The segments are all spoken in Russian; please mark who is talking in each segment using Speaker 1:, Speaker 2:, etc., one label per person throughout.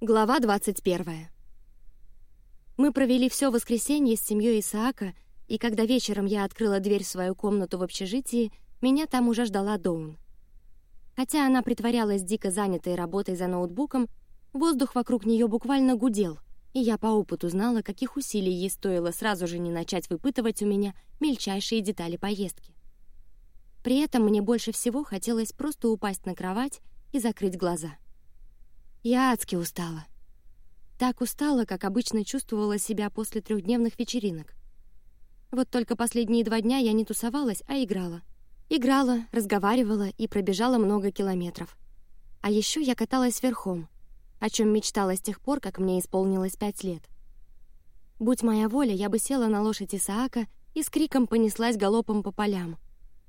Speaker 1: Глава 21. Мы провели все воскресенье с семьей Исаака, и когда вечером я открыла дверь в свою комнату в общежитии, меня там уже ждала Доун. Хотя она притворялась дико занятой работой за ноутбуком, воздух вокруг нее буквально гудел, и я по опыту знала, каких усилий ей стоило сразу же не начать выпытывать у меня мельчайшие детали поездки. При этом мне больше всего хотелось просто упасть на кровать и закрыть глаза. Я адски устала. Так устала, как обычно чувствовала себя после трехдневных вечеринок. Вот только последние два дня я не тусовалась, а играла. Играла, разговаривала и пробежала много километров. А еще я каталась верхом, о чем мечтала с тех пор, как мне исполнилось пять лет. Будь моя воля, я бы села на лошадь Исаака и с криком понеслась галопом по полям.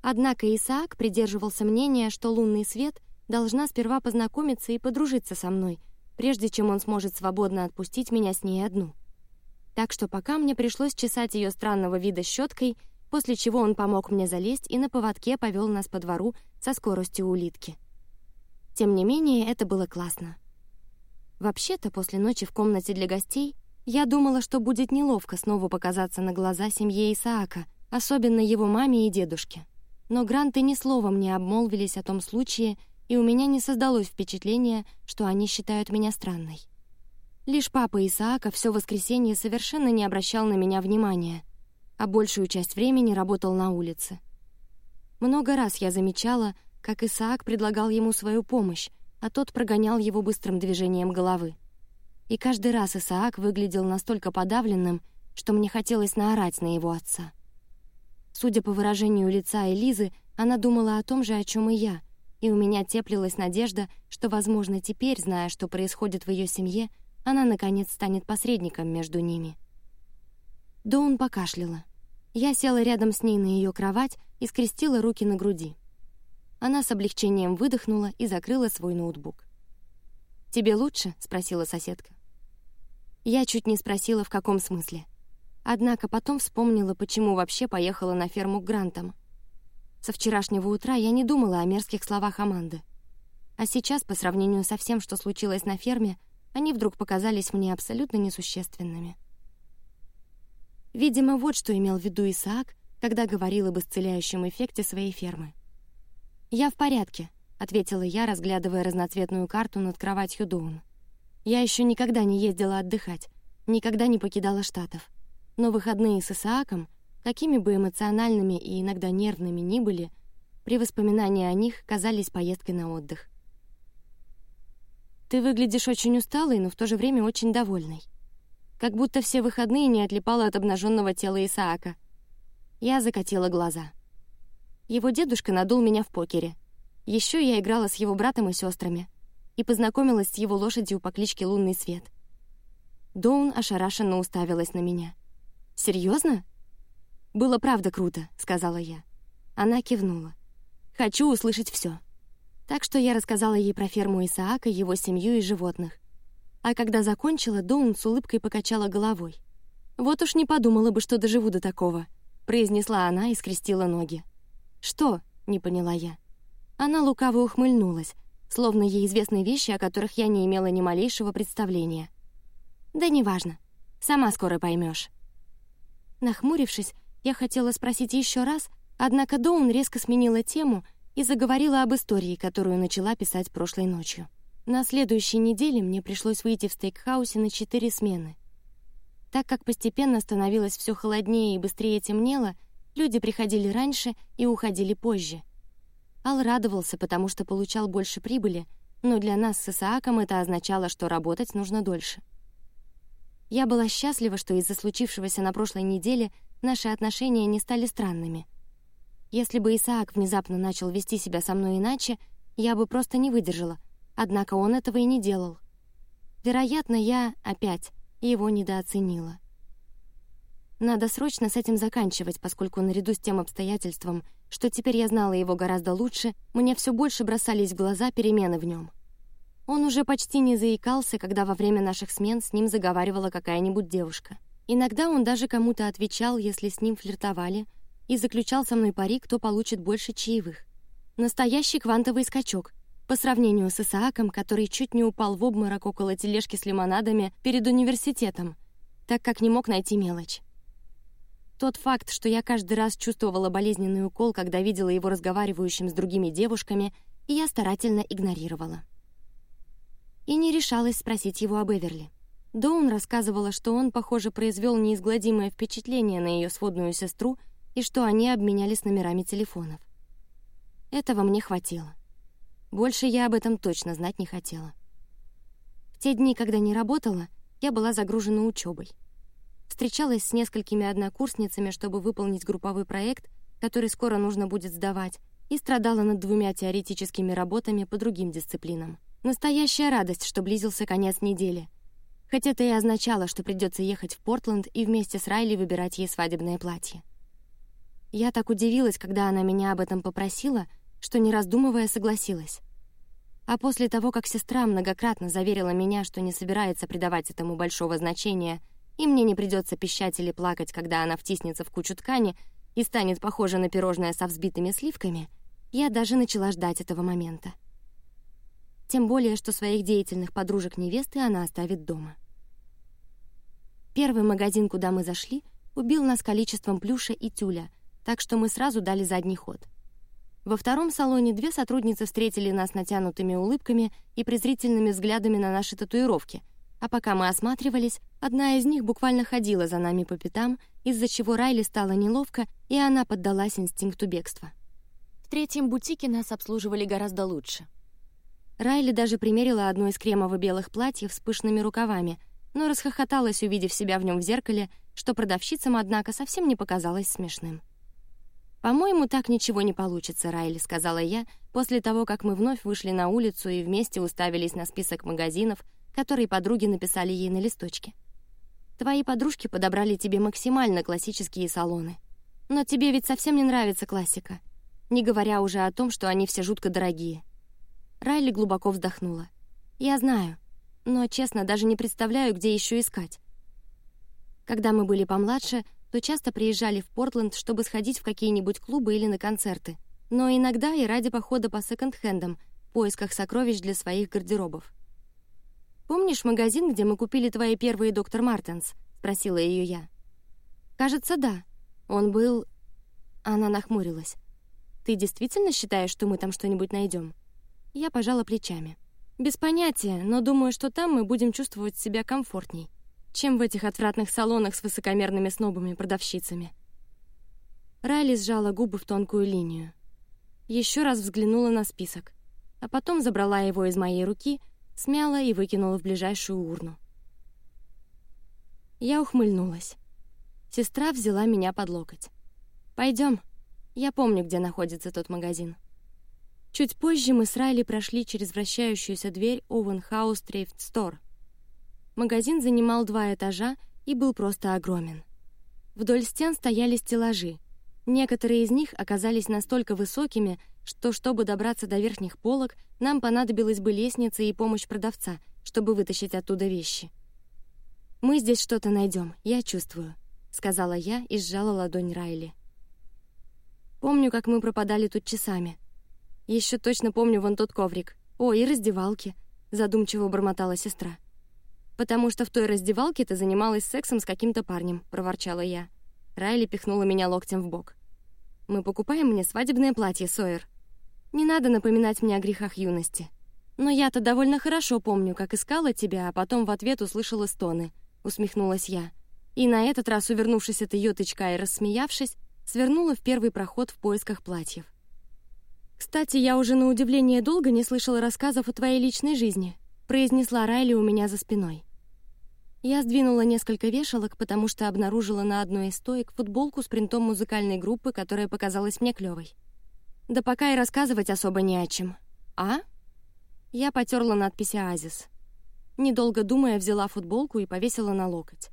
Speaker 1: Однако Исаак придерживался мнения, что лунный свет должна сперва познакомиться и подружиться со мной, прежде чем он сможет свободно отпустить меня с ней одну. Так что пока мне пришлось чесать ее странного вида щеткой, после чего он помог мне залезть и на поводке повел нас по двору со скоростью улитки. Тем не менее, это было классно. Вообще-то, после ночи в комнате для гостей я думала, что будет неловко снова показаться на глаза семье Исаака, особенно его маме и дедушке. Но Гранты ни словом не обмолвились о том случае, и у меня не создалось впечатления, что они считают меня странной. Лишь папа Исаака все воскресенье совершенно не обращал на меня внимания, а большую часть времени работал на улице. Много раз я замечала, как Исаак предлагал ему свою помощь, а тот прогонял его быстрым движением головы. И каждый раз Исаак выглядел настолько подавленным, что мне хотелось наорать на его отца. Судя по выражению лица Элизы, она думала о том же, о чем и я — и у меня теплилась надежда, что, возможно, теперь, зная, что происходит в ее семье, она наконец станет посредником между ними. Доун покашляла. Я села рядом с ней на ее кровать и скрестила руки на груди. Она с облегчением выдохнула и закрыла свой ноутбук. Тебе лучше? – спросила соседка. Я чуть не спросила, в каком смысле. Однако потом вспомнила, почему вообще поехала на ферму к Грантам. Со вчерашнего утра я не думала о мерзких словах Аманды. А сейчас, по сравнению со всем, что случилось на ферме, они вдруг показались мне абсолютно несущественными. Видимо, вот что имел в виду Исаак, когда говорил об исцеляющем эффекте своей фермы. Я в порядке, ответила я, разглядывая разноцветную карту над кроватью Доун. Я еще никогда не ездила отдыхать, никогда не покидала штатов, но выходные с Исааком Какими бы эмоциональными и иногда нервными ни были, при воспоминании о них казались поездкой на отдых. Ты выглядишь очень усталой, но в то же время очень довольной, как будто все выходные не отлипала от обнаженного тела Исаака. Я закатила глаза. Его дедушка надул меня в покере. Еще я играла с его братом и сестрами и познакомилась с его лошадью по кличке Лунный Свет. Доун ошарашенно уставилась на меня. Серьезно? Было правда круто, сказала я. Она кивнула. Хочу услышать все. Так что я рассказала ей про ферму Исаака, его семью и животных. А когда закончила, Доун с улыбкой покачала головой. Вот уж не подумала бы, что доживу до такого, произнесла она и скрестила ноги. Что? Не поняла я. Она лукаво ухмыльнулась, словно ей известны вещи, о которых я не имела ни малейшего представления. Да неважно, сама скоро поймешь. Нахмурившись, я хотела спросить еще раз, однако Доун резко сменила тему и заговорила об истории, которую начала писать прошлой ночью. На следующей неделе мне пришлось выйти в стейкхаусе на четыре смены. Так как постепенно становилось все холоднее и быстрее темнело, люди приходили раньше и уходили позже. Ал радовался, потому что получал больше прибыли, но для нас с Исааком это означало, что работать нужно дольше. Я была счастлива, что из-за случившегося на прошлой неделе наши отношения не стали странными. Если бы Исаак внезапно начал вести себя со мной иначе, я бы просто не выдержала. Однако он этого и не делал. Вероятно, я опять его недооценила. Надо срочно с этим заканчивать, поскольку наряду с тем обстоятельством, что теперь я знала его гораздо лучше, мне все больше бросались в глаза перемены в нем. Он уже почти не заикался, когда во время наших смен с ним заговаривала какая-нибудь девушка. Иногда он даже кому-то отвечал, если с ним флиртовали, и заключал со мной пари, кто получит больше чаевых. Настоящий квантовый скачок, по сравнению с Исааком, который чуть не упал в обморок около тележки с лимонадами перед университетом, так как не мог найти мелочь. Тот факт, что я каждый раз чувствовала болезненный укол, когда видела его разговаривающим с другими девушками, я старательно игнорировала. И не решалась спросить его об Эверли. Доун рассказывала, что он, похоже, произвел неизгладимое впечатление на ее сводную сестру и что они обменялись номерами телефонов. Этого мне хватило. Больше я об этом точно знать не хотела. В те дни, когда не работала, я была загружена учебой. Встречалась с несколькими однокурсницами, чтобы выполнить групповой проект, который скоро нужно будет сдавать, и страдала над двумя теоретическими работами по другим дисциплинам. Настоящая радость, что близился конец недели. Хоть это и означало, что придется ехать в Портленд и вместе с Райли выбирать ей свадебное платье. Я так удивилась, когда она меня об этом попросила, что не раздумывая согласилась. А после того, как сестра многократно заверила меня, что не собирается придавать этому большого значения, и мне не придется пищать или плакать, когда она втиснется в кучу ткани и станет похожа на пирожное со взбитыми сливками, я даже начала ждать этого момента. Тем более, что своих деятельных подружек невесты она оставит дома. Первый магазин, куда мы зашли, убил нас количеством плюша и тюля, так что мы сразу дали задний ход — во втором салоне две сотрудницы встретили нас натянутыми улыбками и презрительными взглядами на наши татуировки, а пока мы осматривались, одна из них буквально ходила за нами по пятам, из-за чего Райли стало неловко, и она поддалась инстинкту бегства. В третьем бутике нас обслуживали гораздо лучше. Райли даже примерила одно из кремово-белых платьев с пышными рукавами, но расхохоталась, увидев себя в нем в зеркале, что продавщицам, однако, совсем не показалось смешным. По-моему, так ничего не получится, Райли, сказала я после того, как мы вновь вышли на улицу и вместе уставились на список магазинов, которые подруги написали ей на листочке. Твои подружки подобрали тебе максимально классические салоны, но тебе ведь совсем не нравится классика, не говоря уже о том, что они все жутко дорогие. Райли глубоко вздохнула. Я знаю, но честно даже не представляю, где еще искать. Когда мы были помладше, то часто приезжали в Портленд, чтобы сходить в какие-нибудь клубы или на концерты, но иногда и ради похода по секонд-хендам, поисках сокровищ для своих гардеробов. Помнишь магазин, где мы купили твои первые доктор Мартенс? спросила ее я. Кажется, да. Он был. Она нахмурилась. Ты действительно считаешь, что мы там что-нибудь найдем? Я пожала плечами. Без понятия, но думаю, что там мы будем чувствовать себя комфортней чем в этих отвратных салонах с высокомерными снобами-продавщицами. Райли сжала губы в тонкую линию. Еще раз взглянула на список, а потом забрала его из моей руки, смяла и выкинула в ближайшую урну. Я ухмыльнулась. Сестра взяла меня под локоть. Пойдем. Я помню, где находится тот магазин. Чуть позже мы с Райли прошли через вращающуюся дверь Owen Thrift Store — Магазин занимал два этажа и был просто огромен. Вдоль стен стояли стеллажи. Некоторые из них оказались настолько высокими, что, чтобы добраться до верхних полок, нам понадобилась бы лестница и помощь продавца, чтобы вытащить оттуда вещи. Мы здесь что-то найдем, я чувствую, сказала я и сжала ладонь Райли. Помню, как мы пропадали тут часами. Еще точно помню вон тот коврик. О, и раздевалки. Задумчиво бормотала сестра. «Потому что в той раздевалке ты занималась сексом с каким-то парнем», — проворчала я. Райли пихнула меня локтем в бок. «Мы покупаем мне свадебное платье, Сойер. Не надо напоминать мне о грехах юности. Но я-то довольно хорошо помню, как искала тебя, а потом в ответ услышала стоны», — усмехнулась я. И на этот раз, увернувшись от ее тычка и рассмеявшись, свернула в первый проход в поисках платьев. «Кстати, я уже на удивление долго не слышала рассказов о твоей личной жизни», — произнесла Райли у меня за спиной. Я сдвинула несколько вешалок, потому что обнаружила на одной из стоек футболку с принтом музыкальной группы, которая показалась мне клевой. Да пока и рассказывать особо не о чем. А? Я потерла надпись «Оазис». Недолго думая, взяла футболку и повесила на локоть.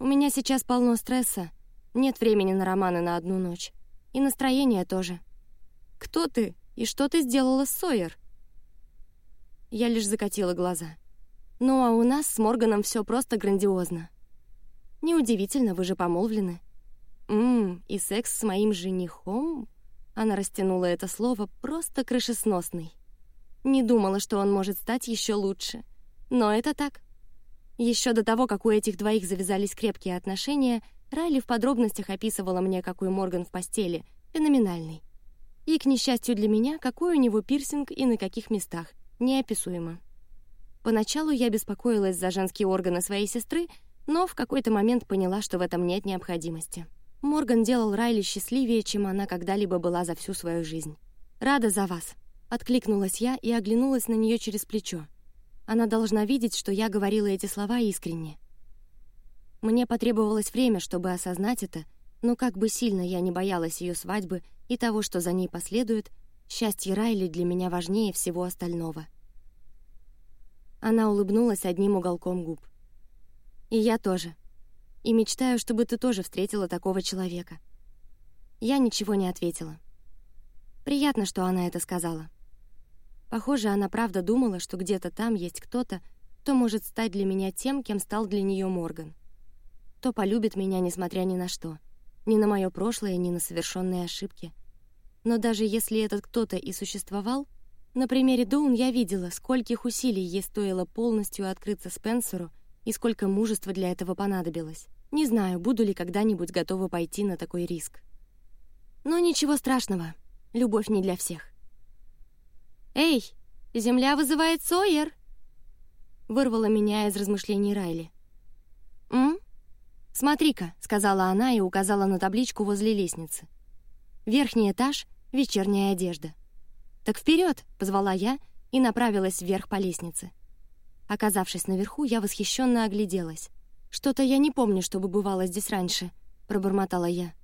Speaker 1: У меня сейчас полно стресса, нет времени на романы на одну ночь. И настроение тоже. Кто ты? И что ты сделала с Сойер? Я лишь закатила глаза. Ну а у нас с Морганом все просто грандиозно. Неудивительно, вы же помолвлены. Мм, и секс с моим женихом? Она растянула это слово просто крышесносный. Не думала, что он может стать еще лучше. Но это так. Еще до того, как у этих двоих завязались крепкие отношения, Райли в подробностях описывала мне, какой Морган в постели, феноменальный. И, к несчастью для меня, какой у него пирсинг и на каких местах, неописуемо. Поначалу я беспокоилась за женские органы своей сестры, но в какой-то момент поняла, что в этом нет необходимости. Морган делал Райли счастливее, чем она когда-либо была за всю свою жизнь. «Рада за вас», Откликнулась я и оглянулась на нее через плечо. Она должна видеть, что я говорила эти слова искренне. Мне потребовалось время, чтобы осознать это, но как бы сильно я не боялась ее свадьбы и того, что за ней последует, счастье Райли для меня важнее всего остального. Она улыбнулась одним уголком губ. И я тоже. И мечтаю, чтобы ты тоже встретила такого человека. Я ничего не ответила. Приятно, что она это сказала. Похоже, она правда думала, что где-то там есть кто-то, кто может стать для меня тем, кем стал для нее Морган. Кто полюбит меня, несмотря ни на что, ни на мое прошлое, ни на совершенные ошибки. Но даже если этот кто-то и существовал, на примере Доун я видела, скольких усилий ей стоило полностью открыться Спенсеру и сколько мужества для этого понадобилось. Не знаю, буду ли когда-нибудь готова пойти на такой риск. Но ничего страшного, любовь не для всех. «Эй, земля вызывает Сойер!» Вырвала меня из размышлений Райли. «М? Смотри-ка», — сказала она и указала на табличку возле лестницы. «Верхний этаж, вечерняя одежда». «Так вперед!» — позвала я и направилась вверх по лестнице. Оказавшись наверху, я восхищенно огляделась. «Что-то я не помню, чтобы бывало здесь раньше», — пробормотала я.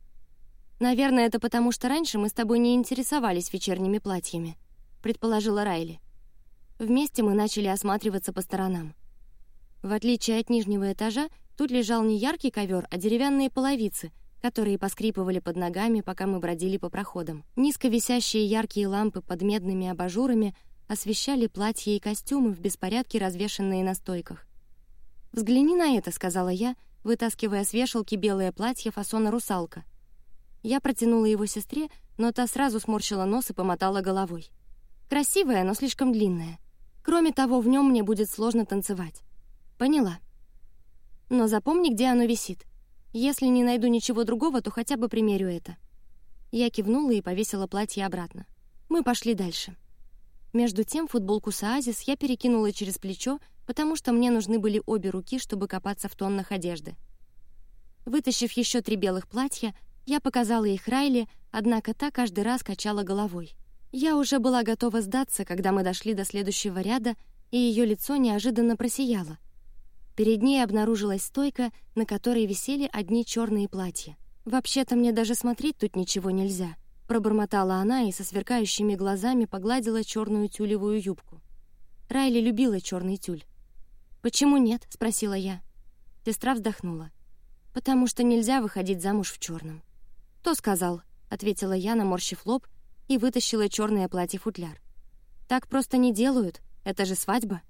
Speaker 1: «Наверное, это потому, что раньше мы с тобой не интересовались вечерними платьями», предположила Райли. Вместе мы начали осматриваться по сторонам. В отличие от нижнего этажа, тут лежал не яркий ковер, а деревянные половицы, которые поскрипывали под ногами, пока мы бродили по проходам. Низко висящие яркие лампы под медными абажурами освещали платья и костюмы в беспорядке, развешанные на стойках. «Взгляни на это», — сказала я, вытаскивая с вешалки белое платье фасона «Русалка». Я протянула его сестре, но та сразу сморщила нос и помотала головой. Красивое, но слишком длинное. Кроме того, в нем мне будет сложно танцевать. Поняла. Но запомни, где оно висит. Если не найду ничего другого, то хотя бы примерю это. Я кивнула и повесила платье обратно. Мы пошли дальше. Между тем футболку Саазис я перекинула через плечо, потому что мне нужны были обе руки, чтобы копаться в тоннах одежды. Вытащив еще три белых платья, я показала их Райли, однако та каждый раз качала головой. Я уже была готова сдаться, когда мы дошли до следующего ряда, и ее лицо неожиданно просияло. Перед ней обнаружилась стойка, на которой висели одни черные платья. Вообще-то мне даже смотреть тут ничего нельзя, пробормотала она и со сверкающими глазами погладила черную тюлевую юбку. Райли любила черный тюль. Почему нет? спросила я. Сестра вздохнула. Потому что нельзя выходить замуж в черном. Кто сказал? ответила я, наморщив лоб и вытащила черное платье-футляр. «Так просто не делают, это же свадьба».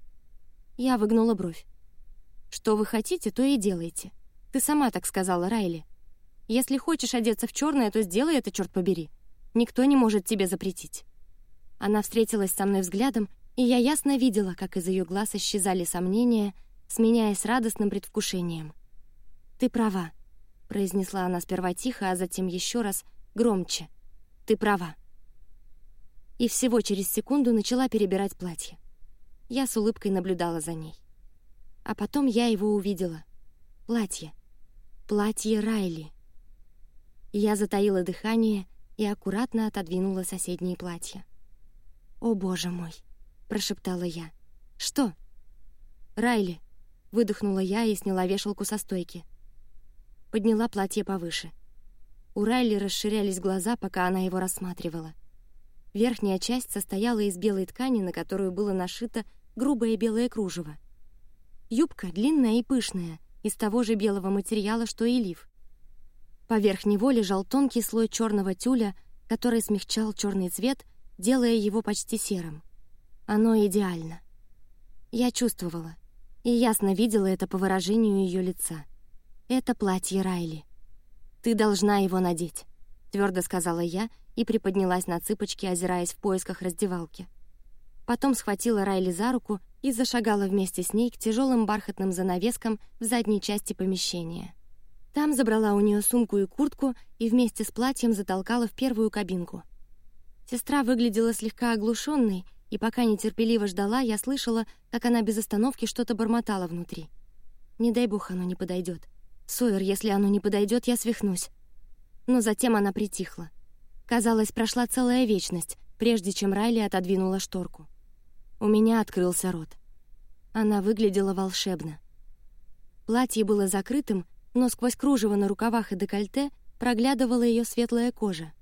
Speaker 1: Я выгнула бровь. «Что вы хотите, то и делайте. Ты сама так сказала, Райли. Если хочешь одеться в черное, то сделай это, черт побери. Никто не может тебе запретить». Она встретилась со мной взглядом, и я ясно видела, как из ее глаз исчезали сомнения, сменяясь радостным предвкушением. «Ты права», — произнесла она сперва тихо, а затем еще раз громче. «Ты права» и всего через секунду начала перебирать платье. Я с улыбкой наблюдала за ней. А потом я его увидела. Платье. Платье Райли. Я затаила дыхание и аккуратно отодвинула соседние платья. «О, боже мой!» — прошептала я. «Что?» «Райли!» — выдохнула я и сняла вешалку со стойки. Подняла платье повыше. У Райли расширялись глаза, пока она его рассматривала. Верхняя часть состояла из белой ткани, на которую было нашито грубое белое кружево. Юбка длинная и пышная, из того же белого материала, что и лиф. Поверх него лежал тонкий слой черного тюля, который смягчал черный цвет, делая его почти серым. Оно идеально. Я чувствовала и ясно видела это по выражению ее лица. Это платье Райли. Ты должна его надеть, твердо сказала я и приподнялась на цыпочки, озираясь в поисках раздевалки. Потом схватила Райли за руку и зашагала вместе с ней к тяжелым бархатным занавескам в задней части помещения. Там забрала у нее сумку и куртку и вместе с платьем затолкала в первую кабинку. Сестра выглядела слегка оглушенной, и пока нетерпеливо ждала, я слышала, как она без остановки что-то бормотала внутри. Не дай бог оно не подойдет. Сойер, если оно не подойдет, я свихнусь. Но затем она притихла. Казалось, прошла целая вечность, прежде чем Райли отодвинула шторку. У меня открылся рот. Она выглядела волшебно. Платье было закрытым, но сквозь кружево на рукавах и декольте проглядывала ее светлая кожа.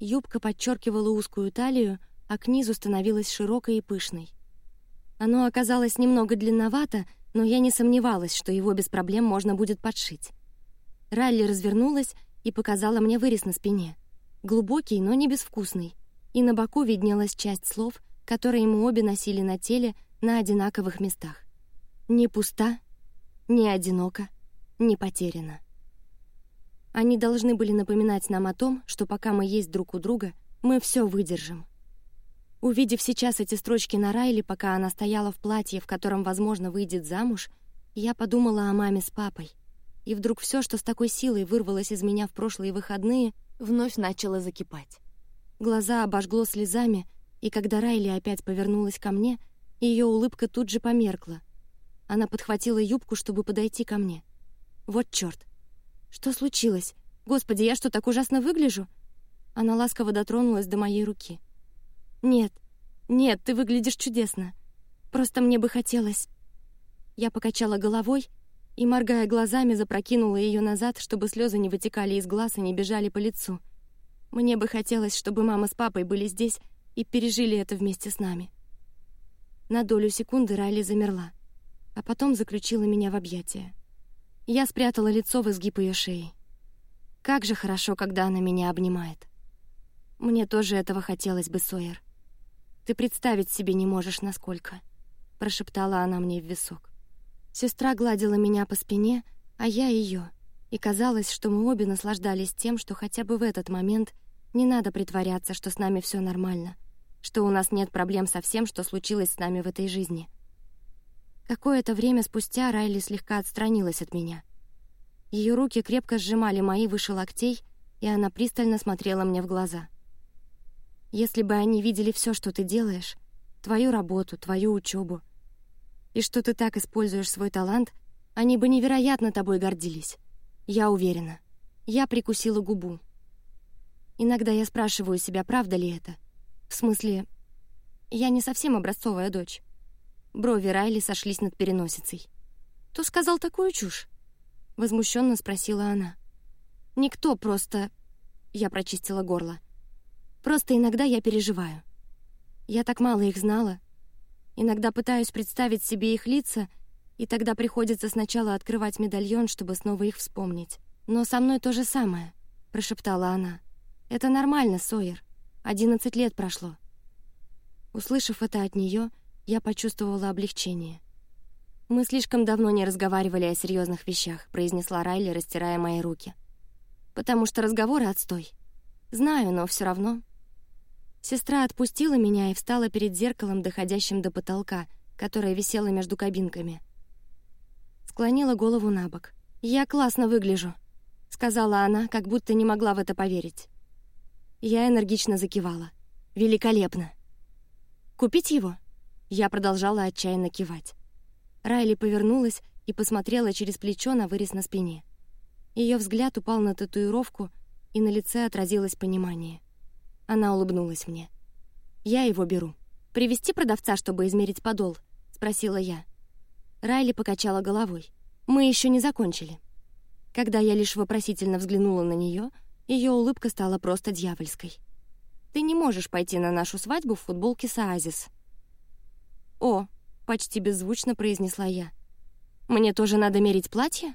Speaker 1: Юбка подчеркивала узкую талию, а к низу становилась широкой и пышной. Оно оказалось немного длинновато, но я не сомневалась, что его без проблем можно будет подшить. Ралли развернулась и показала мне вырез на спине. Глубокий, но не безвкусный. И на боку виднелась часть слов, которые мы обе носили на теле на одинаковых местах. Не пуста, не одинока, не потеряна. Они должны были напоминать нам о том, что пока мы есть друг у друга, мы все выдержим. Увидев сейчас эти строчки на Райли, пока она стояла в платье, в котором, возможно, выйдет замуж, я подумала о маме с папой. И вдруг все, что с такой силой вырвалось из меня в прошлые выходные, вновь начало закипать. Глаза обожгло слезами, и когда Райли опять повернулась ко мне, ее улыбка тут же померкла. Она подхватила юбку, чтобы подойти ко мне. Вот чёрт! Что случилось? Господи, я что, так ужасно выгляжу? Она ласково дотронулась до моей руки. Нет, нет, ты выглядишь чудесно. Просто мне бы хотелось. Я покачала головой и, моргая глазами, запрокинула ее назад, чтобы слезы не вытекали из глаз и не бежали по лицу. Мне бы хотелось, чтобы мама с папой были здесь и пережили это вместе с нами. На долю секунды Райли замерла, а потом заключила меня в объятия. Я спрятала лицо в изгиб ее шеи. Как же хорошо, когда она меня обнимает. Мне тоже этого хотелось бы, Сойер. Ты представить себе не можешь, насколько. Прошептала она мне в висок. Сестра гладила меня по спине, а я ее, и казалось, что мы обе наслаждались тем, что хотя бы в этот момент не надо притворяться, что с нами все нормально, что у нас нет проблем со всем, что случилось с нами в этой жизни. Какое-то время спустя Райли слегка отстранилась от меня. Ее руки крепко сжимали мои выше локтей, и она пристально смотрела мне в глаза. Если бы они видели все, что ты делаешь, твою работу, твою учебу, и что ты так используешь свой талант, они бы невероятно тобой гордились. Я уверена. Я прикусила губу. Иногда я спрашиваю себя, правда ли это. В смысле, я не совсем образцовая дочь. Брови Райли сошлись над переносицей. Кто сказал такую чушь? Возмущенно спросила она. Никто, просто. Я прочистила горло. Просто иногда я переживаю. Я так мало их знала. Иногда пытаюсь представить себе их лица, и тогда приходится сначала открывать медальон, чтобы снова их вспомнить. Но со мной то же самое, прошептала она. Это нормально, Сойер. Одиннадцать лет прошло. Услышав это от нее, я почувствовала облегчение. Мы слишком давно не разговаривали о серьезных вещах, произнесла Райли, растирая мои руки. Потому что разговоры отстой. Знаю, но все равно Сестра отпустила меня и встала перед зеркалом, доходящим до потолка, которое висело между кабинками. Склонила голову на бок. Я классно выгляжу, сказала она, как будто не могла в это поверить. Я энергично закивала. Великолепно. Купить его? Я продолжала отчаянно кивать. Райли повернулась и посмотрела через плечо на вырез на спине. Ее взгляд упал на татуировку, и на лице отразилось понимание. Она улыбнулась мне. Я его беру. Привести продавца, чтобы измерить подол? спросила я. Райли покачала головой. Мы еще не закончили. Когда я лишь вопросительно взглянула на нее, ее улыбка стала просто дьявольской. Ты не можешь пойти на нашу свадьбу в футболке с Оазис. О, почти беззвучно произнесла я. Мне тоже надо мерить платье?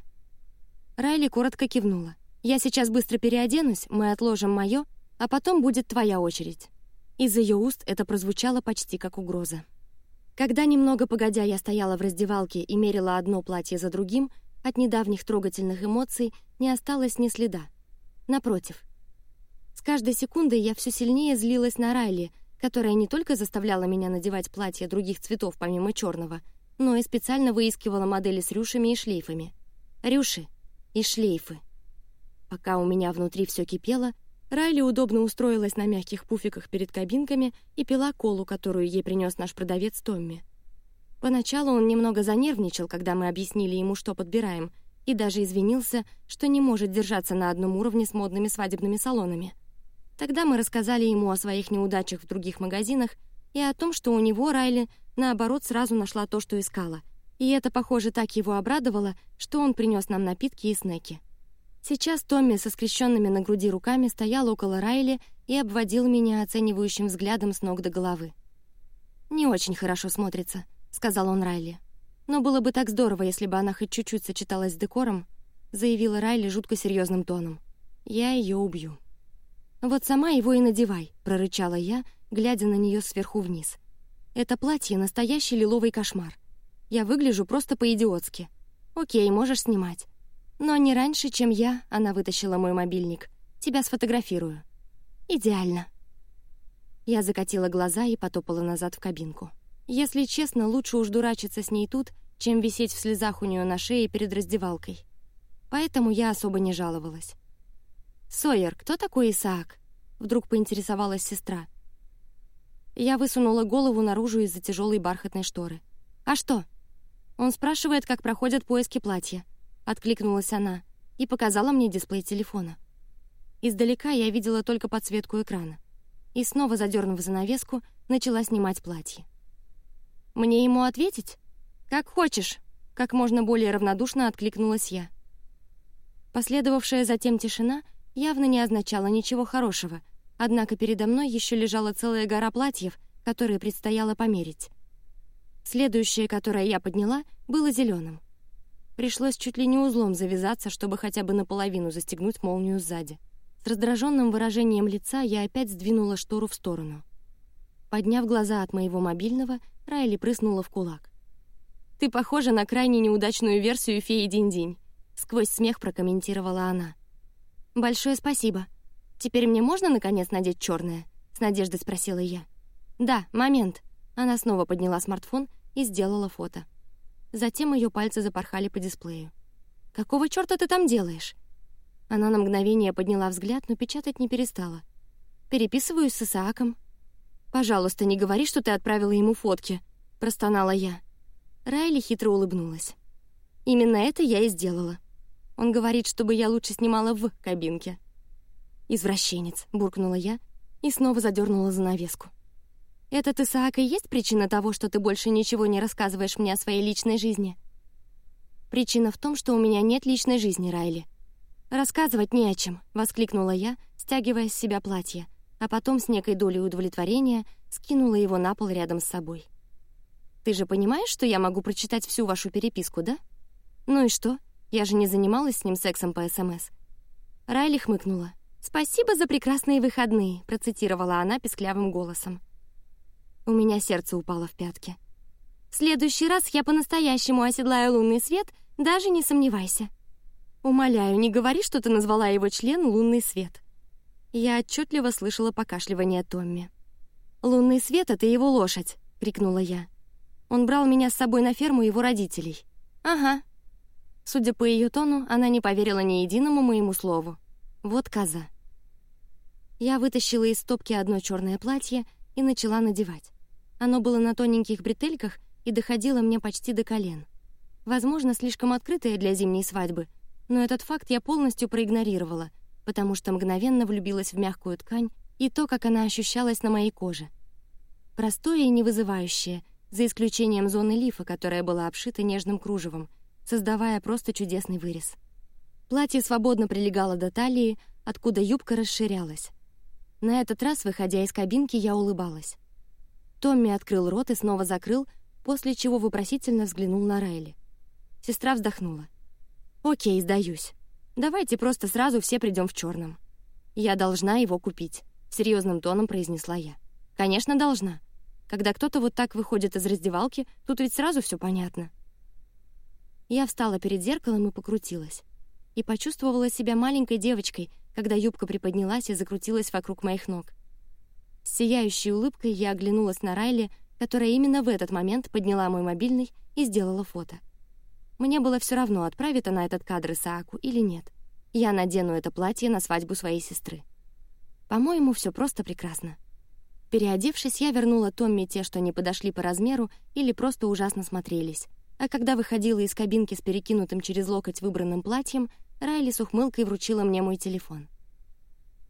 Speaker 1: Райли коротко кивнула. Я сейчас быстро переоденусь, мы отложим мое а потом будет твоя очередь. Из ее уст это прозвучало почти как угроза. Когда немного погодя я стояла в раздевалке и мерила одно платье за другим, от недавних трогательных эмоций не осталось ни следа. Напротив, с каждой секундой я все сильнее злилась на Райли, которая не только заставляла меня надевать платья других цветов помимо черного, но и специально выискивала модели с рюшами и шлейфами. Рюши и шлейфы. Пока у меня внутри все кипело, Райли удобно устроилась на мягких пуфиках перед кабинками и пила колу, которую ей принес наш продавец Томми. Поначалу он немного занервничал, когда мы объяснили ему, что подбираем, и даже извинился, что не может держаться на одном уровне с модными свадебными салонами. Тогда мы рассказали ему о своих неудачах в других магазинах и о том, что у него Райли наоборот сразу нашла то, что искала, и это, похоже, так его обрадовало, что он принес нам напитки и снеки. Сейчас Томми со скрещенными на груди руками стоял около Райли и обводил меня оценивающим взглядом с ног до головы. Не очень хорошо смотрится, сказал он Райли. Но было бы так здорово, если бы она хоть чуть-чуть сочеталась с декором, заявила Райли жутко серьезным тоном. Я ее убью. Вот сама его и надевай, прорычала я, глядя на нее сверху вниз. Это платье настоящий лиловый кошмар. Я выгляжу просто по-идиотски. Окей, можешь снимать. Но не раньше, чем я, она вытащила мой мобильник. Тебя сфотографирую. Идеально. Я закатила глаза и потопала назад в кабинку. Если честно, лучше уж дурачиться с ней тут, чем висеть в слезах у нее на шее перед раздевалкой. Поэтому я особо не жаловалась. Сойер, кто такой Исаак? Вдруг поинтересовалась сестра. Я высунула голову наружу из-за тяжелой бархатной шторы. А что? Он спрашивает, как проходят поиски платья. Откликнулась она и показала мне дисплей телефона. Издалека я видела только подсветку экрана. И снова задернув занавеску, начала снимать платье. Мне ему ответить? Как хочешь. Как можно более равнодушно откликнулась я. Последовавшая затем тишина явно не означала ничего хорошего, однако передо мной еще лежала целая гора платьев, которые предстояло померить. Следующее, которое я подняла, было зеленым. Пришлось чуть ли не узлом завязаться, чтобы хотя бы наполовину застегнуть молнию сзади. С раздраженным выражением лица я опять сдвинула штору в сторону. Подняв глаза от моего мобильного, Райли прыснула в кулак. Ты похожа на крайне неудачную версию феи Динь-Динь. Сквозь смех прокомментировала она. Большое спасибо. Теперь мне можно наконец надеть черное? С надеждой спросила я. Да, момент. Она снова подняла смартфон и сделала фото. Затем ее пальцы запорхали по дисплею. Какого черта ты там делаешь? Она на мгновение подняла взгляд, но печатать не перестала. Переписываюсь с Исааком. Пожалуйста, не говори, что ты отправила ему фотки, простонала я. Райли хитро улыбнулась. Именно это я и сделала. Он говорит, чтобы я лучше снимала в кабинке. Извращенец, буркнула я и снова задернула занавеску. Это ты, Исаак и есть причина того, что ты больше ничего не рассказываешь мне о своей личной жизни? Причина в том, что у меня нет личной жизни, Райли. Рассказывать не о чем, воскликнула я, стягивая с себя платье а потом с некой долей удовлетворения скинула его на пол рядом с собой. Ты же понимаешь, что я могу прочитать всю вашу переписку, да? Ну и что? Я же не занималась с ним сексом по СМС. Райли хмыкнула. Спасибо за прекрасные выходные, процитировала она песклявым голосом. У меня сердце упало в пятки. В следующий раз я по-настоящему оседлаю лунный свет, даже не сомневайся. Умоляю, не говори, что ты назвала его член лунный свет. Я отчетливо слышала покашливание Томми. Лунный свет — это его лошадь, крикнула я. Он брал меня с собой на ферму его родителей. Ага. Судя по ее тону, она не поверила ни единому моему слову. Вот коза. Я вытащила из стопки одно черное платье и начала надевать. Оно было на тоненьких бретельках и доходило мне почти до колен. Возможно, слишком открытое для зимней свадьбы, но этот факт я полностью проигнорировала, потому что мгновенно влюбилась в мягкую ткань и то, как она ощущалась на моей коже. Простое и невызывающее, за исключением зоны лифа, которая была обшита нежным кружевом, создавая просто чудесный вырез. Платье свободно прилегало до талии, откуда юбка расширялась. На этот раз, выходя из кабинки, я улыбалась. Томми открыл рот и снова закрыл, после чего вопросительно взглянул на Райли. Сестра вздохнула. Окей, сдаюсь. Давайте просто сразу все придем в черном. Я должна его купить, серьезным тоном произнесла я. Конечно, должна. Когда кто-то вот так выходит из раздевалки, тут ведь сразу все понятно. Я встала перед зеркалом и покрутилась, и почувствовала себя маленькой девочкой, когда юбка приподнялась и закрутилась вокруг моих ног. С сияющей улыбкой я оглянулась на Райли, которая именно в этот момент подняла мой мобильный и сделала фото. Мне было все равно, отправит она этот кадр Исааку или нет. Я надену это платье на свадьбу своей сестры. По-моему, все просто прекрасно. Переодевшись, я вернула Томми те, что не подошли по размеру или просто ужасно смотрелись. А когда выходила из кабинки с перекинутым через локоть выбранным платьем, Райли с ухмылкой вручила мне мой телефон.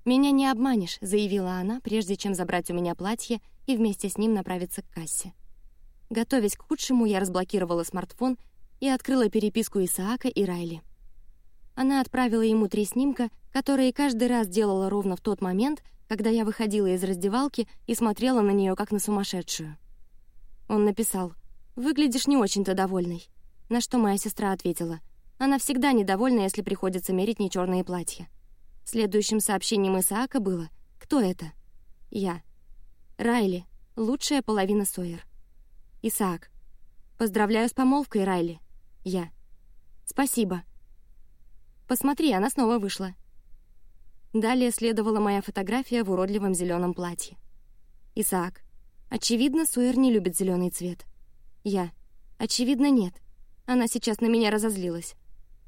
Speaker 1: «Меня не обманешь», — заявила она, прежде чем забрать у меня платье и вместе с ним направиться к кассе. Готовясь к худшему, я разблокировала смартфон и открыла переписку Исаака и Райли. Она отправила ему три снимка, которые каждый раз делала ровно в тот момент, когда я выходила из раздевалки и смотрела на нее как на сумасшедшую. Он написал «Выглядишь не очень-то довольной», на что моя сестра ответила «Она всегда недовольна, если приходится мерить нечерные платья». Следующим сообщением Исаака было «Кто это?» Я. Райли, лучшая половина Сойер. Исаак. Поздравляю с помолвкой, Райли. Я. Спасибо. Посмотри, она снова вышла. Далее следовала моя фотография в уродливом зеленом платье. Исаак. Очевидно, Сойер не любит зеленый цвет. Я. Очевидно, нет. Она сейчас на меня разозлилась.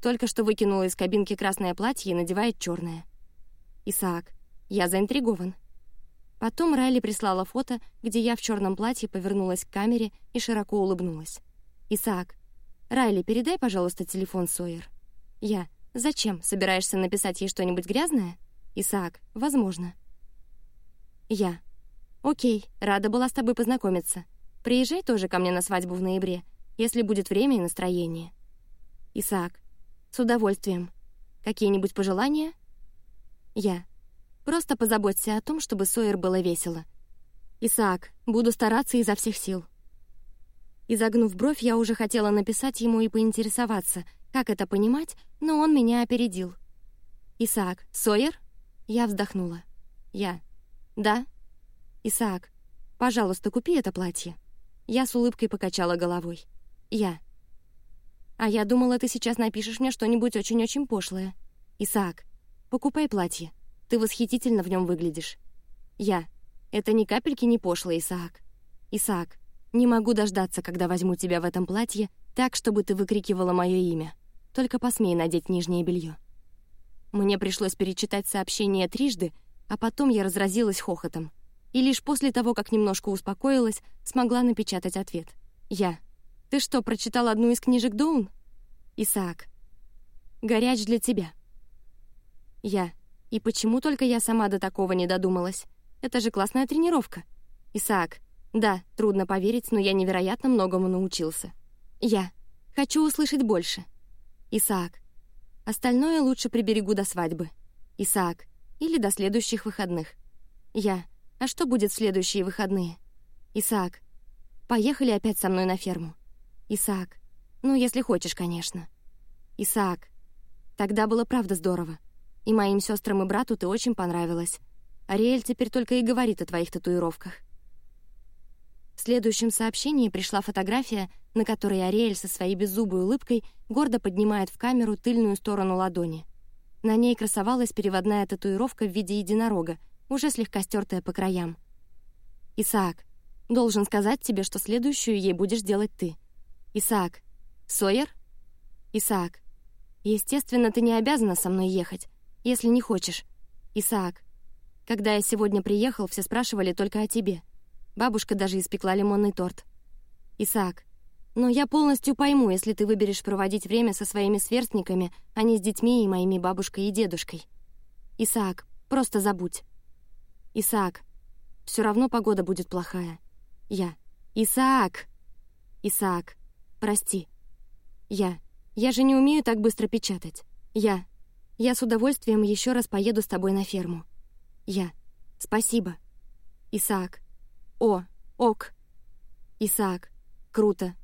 Speaker 1: Только что выкинула из кабинки красное платье и надевает черное. Исаак. Я заинтригован. Потом Райли прислала фото, где я в черном платье повернулась к камере и широко улыбнулась. Исаак. Райли, передай, пожалуйста, телефон Сойер. Я. Зачем? Собираешься написать ей что-нибудь грязное? Исаак, возможно. Я. Окей, рада была с тобой познакомиться. Приезжай тоже ко мне на свадьбу в ноябре, если будет время и настроение. Исаак. С удовольствием. Какие-нибудь пожелания? Я. Просто позаботься о том, чтобы Сойер было весело. Исаак, буду стараться изо всех сил. Изогнув бровь, я уже хотела написать ему и поинтересоваться, как это понимать, но он меня опередил. Исаак, Сойер? Я вздохнула. Я. «Да?» «Исаак, пожалуйста, купи это платье». Я с улыбкой покачала головой. Я. «А я думала, ты сейчас напишешь мне что-нибудь очень-очень пошлое. Исаак, покупай платье. Ты восхитительно в нем выглядишь». Я. «Это ни капельки не пошло, Исаак». Исаак, не могу дождаться, когда возьму тебя в этом платье, так, чтобы ты выкрикивала мое имя. Только посмей надеть нижнее белье. Мне пришлось перечитать сообщение трижды, а потом я разразилась хохотом. И лишь после того, как немножко успокоилась, смогла напечатать ответ. Я. «Ты что, прочитал одну из книжек Доун?» Исаак. «Горяч для тебя». Я. «И почему только я сама до такого не додумалась? Это же классная тренировка». Исаак. «Да, трудно поверить, но я невероятно многому научился». Я. «Хочу услышать больше». Исаак. Остальное лучше приберегу до свадьбы. Исаак. Или до следующих выходных. Я. А что будет в следующие выходные? Исаак. Поехали опять со мной на ферму. Исаак. Ну, если хочешь, конечно. Исаак. Тогда было правда здорово. И моим сестрам и брату ты очень понравилась. Ариэль теперь только и говорит о твоих татуировках. В следующем сообщении пришла фотография, на которой Ариэль со своей беззубой улыбкой гордо поднимает в камеру тыльную сторону ладони. На ней красовалась переводная татуировка в виде единорога, уже слегка стертая по краям. «Исаак, должен сказать тебе, что следующую ей будешь делать ты. Исаак. Сойер? Исаак. Естественно, ты не обязана со мной ехать, если не хочешь. Исаак. Когда я сегодня приехал, все спрашивали только о тебе. Бабушка даже испекла лимонный торт. Исаак. Но я полностью пойму, если ты выберешь проводить время со своими сверстниками, а не с детьми и моими бабушкой и дедушкой. Исаак, просто забудь. Исаак. Все равно погода будет плохая. Я. Исаак. Исаак. Прости. Я. Я же не умею так быстро печатать. Я. Я с удовольствием еще раз поеду с тобой на ферму. Я. Спасибо. Исаак. О, ок. Исаак. Круто.